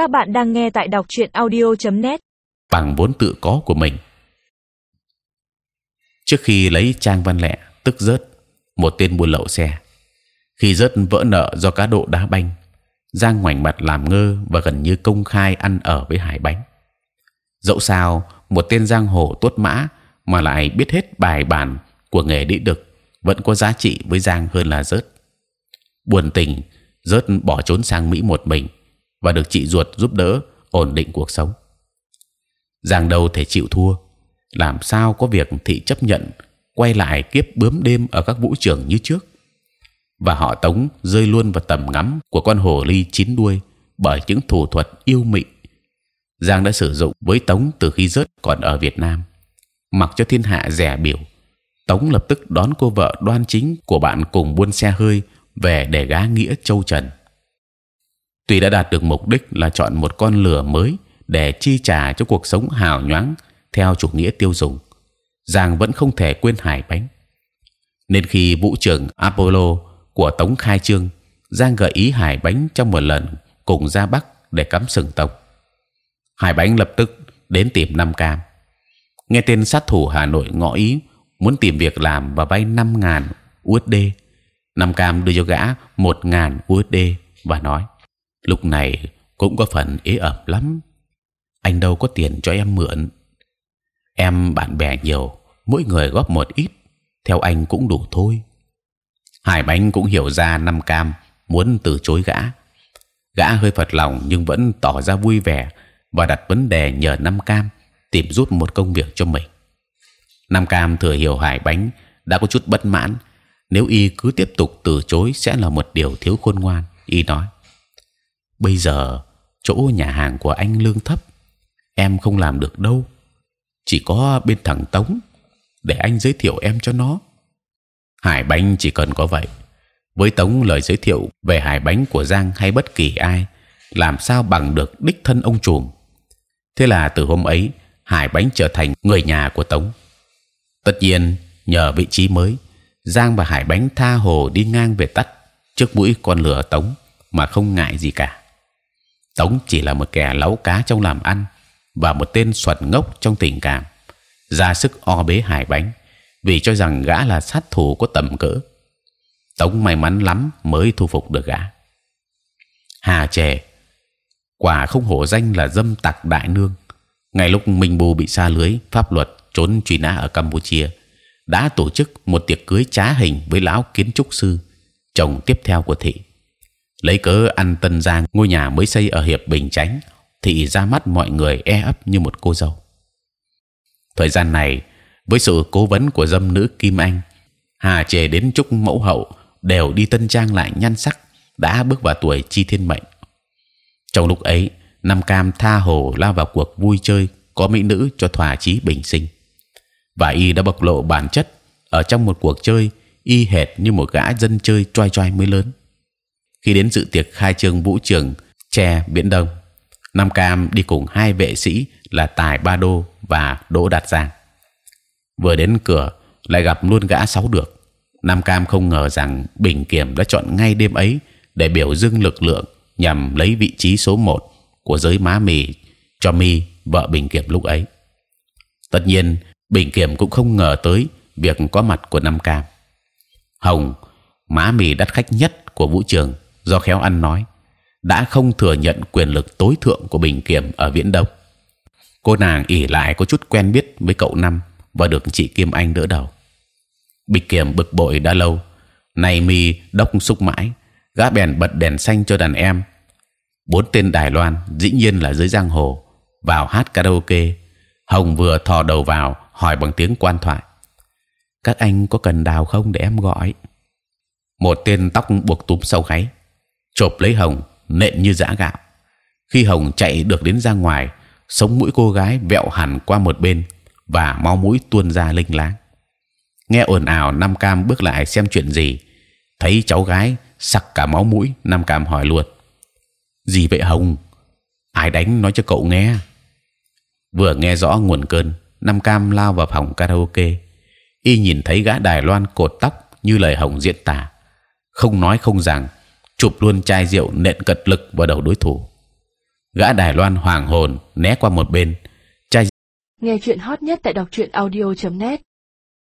Các bạn đang nghe tại đọc truyện audio.net. bằng vốn tự có của mình. Trước khi lấy Trang Văn Lẹ tức rớt một tên buôn lậu xe, khi rớt vỡ nợ do cá độ đá banh, Giang ngoảnh mặt làm ngơ và gần như công khai ăn ở với Hải Bánh. Dẫu sao, một tên giang hồ tuốt mã mà lại biết hết bài bản của nghề đĩ đực vẫn có giá trị với Giang hơn là rớt. Buồn tình, rớt bỏ trốn sang Mỹ một mình và được chị ruột giúp đỡ ổn định cuộc sống. Giang đâu thể chịu thua, làm sao có việc thị chấp nhận quay lại kiếp bướm đêm ở các vũ trường như trước và họ tống rơi luôn vào tầm ngắm của con hồ ly chín đuôi bởi những thủ thuật yêu mị Giang đã sử dụng với Tống từ khi rớt còn ở Việt Nam. Mặc cho thiên hạ rẻ biểu, Tống lập tức đón cô vợ đoan chính của bạn cùng buôn xe hơi về để gá nghĩa châu trần. Tuy đã đạt được mục đích là chọn một con lửa mới để chi trả cho cuộc sống hào nhoáng theo chủ nghĩa tiêu dùng, Giang vẫn không thể quên hải bánh. Nên khi vũ trưởng Apollo của Tống khai trương, Giang gợi ý hải bánh trong một lần cùng ra Bắc để cắm sừng tộc Hải bánh lập tức đến tìm Nam Cam. Nghe tên sát thủ Hà Nội ngõ ý muốn tìm việc làm và vay 5 ngàn USD. Nam Cam đưa cho gã một ngàn USD và nói: lúc này cũng có phần ế ẩm lắm. Anh đâu có tiền cho em mượn. Em bạn bè nhiều, mỗi người góp một ít, theo anh cũng đủ thôi. Hải bánh cũng hiểu ra năm Cam muốn từ chối gã. Gã hơi phật lòng nhưng vẫn tỏ ra vui vẻ và đặt vấn đề nhờ năm Cam tìm giúp một công việc cho mình. Nam Cam thừa hiểu Hải Bánh đã có chút bất mãn. Nếu y cứ tiếp tục từ chối sẽ là một điều thiếu khôn ngoan. Y nói: Bây giờ chỗ nhà hàng của anh lương thấp, em không làm được đâu. Chỉ có bên thằng Tống để anh giới thiệu em cho nó. Hải Bánh chỉ cần có vậy. Với Tống lời giới thiệu về Hải Bánh của Giang hay bất kỳ ai, làm sao bằng được đích thân ông chuồng thế là từ hôm ấy hải bánh trở thành người nhà của tống tất nhiên nhờ vị trí mới giang và hải bánh tha hồ đi ngang về tắt trước mũi con lửa tống mà không ngại gì cả tống chỉ là một kẻ láu cá trong làm ăn và một tên xuẩn ngốc trong tình cảm ra sức o bế hải bánh vì cho rằng gã là sát thủ có tầm cỡ tống may mắn lắm mới thu phục được gã hà chè quả không hổ danh là dâm tặc đại nương. Ngay lúc Minh Bù bị xa lưới pháp luật trốn truy nã ở Campuchia, đã tổ chức một tiệc cưới trá hình với lão kiến trúc sư, chồng tiếp theo của thị. Lấy cớ ăn tân giang ngôi nhà mới xây ở hiệp bình chánh, thị ra mắt mọi người e ấp như một cô dâu. Thời gian này, với sự cố vấn của dâm nữ Kim Anh, Hà Trề đến chúc mẫu hậu đều đi tân trang lại nhan sắc, đã bước vào tuổi chi thiên mệnh. Trong lúc ấy Nam Cam tha hồ lao vào cuộc vui chơi có mỹ nữ cho thỏa chí bình sinh. Và y đã bộc lộ bản chất ở trong một cuộc chơi y hệt như một gã dân chơi trai trai mới lớn khi đến dự tiệc khai trương vũ trường tre biển đông Nam Cam đi cùng hai vệ sĩ là Tài Ba Đô và Đỗ Đạt Giang vừa đến cửa, lại gặp luôn gã sáu được Nam Cam không ngờ rằng Bình Kiểm đã chọn ngay đêm ấy để biểu dương lực lượng nhằm lấy vị trí số một của giới má mì cho mi, vợ bình kiểm lúc ấy. Tất nhiên, bình kiểm cũng không ngờ tới việc có mặt của Nam cam. Hồng, má mì đắt khách nhất của vũ trường do khéo ăn nói đã không thừa nhận quyền lực tối thượng của bình kiểm ở viễn đông. Cô nàng ỉ lại có chút quen biết với cậu năm và được chị Kim Anh đỡ đầu. Bình kiểm bực bội đã lâu, nay mi đốc xúc mãi, gã bèn bật đèn xanh cho đàn em bốn tên Đài Loan dĩ nhiên là dưới giang hồ vào hát karaoke. Hồng vừa thò đầu vào hỏi bằng tiếng quan thoại: các anh có cần đào không để em gọi? Một tên tóc buộc túm sau gáy chộp lấy Hồng nện như giã gạo. Khi Hồng chạy được đến ra ngoài, sống mũi cô gái vẹo hẳn qua một bên và máu mũi tuôn ra linh láng. Nghe ồn ào, Nam Cam bước lại xem chuyện gì, thấy cháu gái sặc cả máu mũi, Nam Cam hỏi luôn: gì vậy Hồng? Ai đánh nói cho cậu nghe? Vừa nghe rõ nguồn cơn, Nam Cam lao vào phòng karaoke. Y nhìn thấy gã Đài Loan cột tóc như lời Hồng diễn tả, không nói không rằng, chụp luôn chai rượu nện cật lực vào đầu đối thủ. gã đài loan hoàng hồn né qua một bên chai Nghe chuyện hot nhất tại đọc truyện audio.net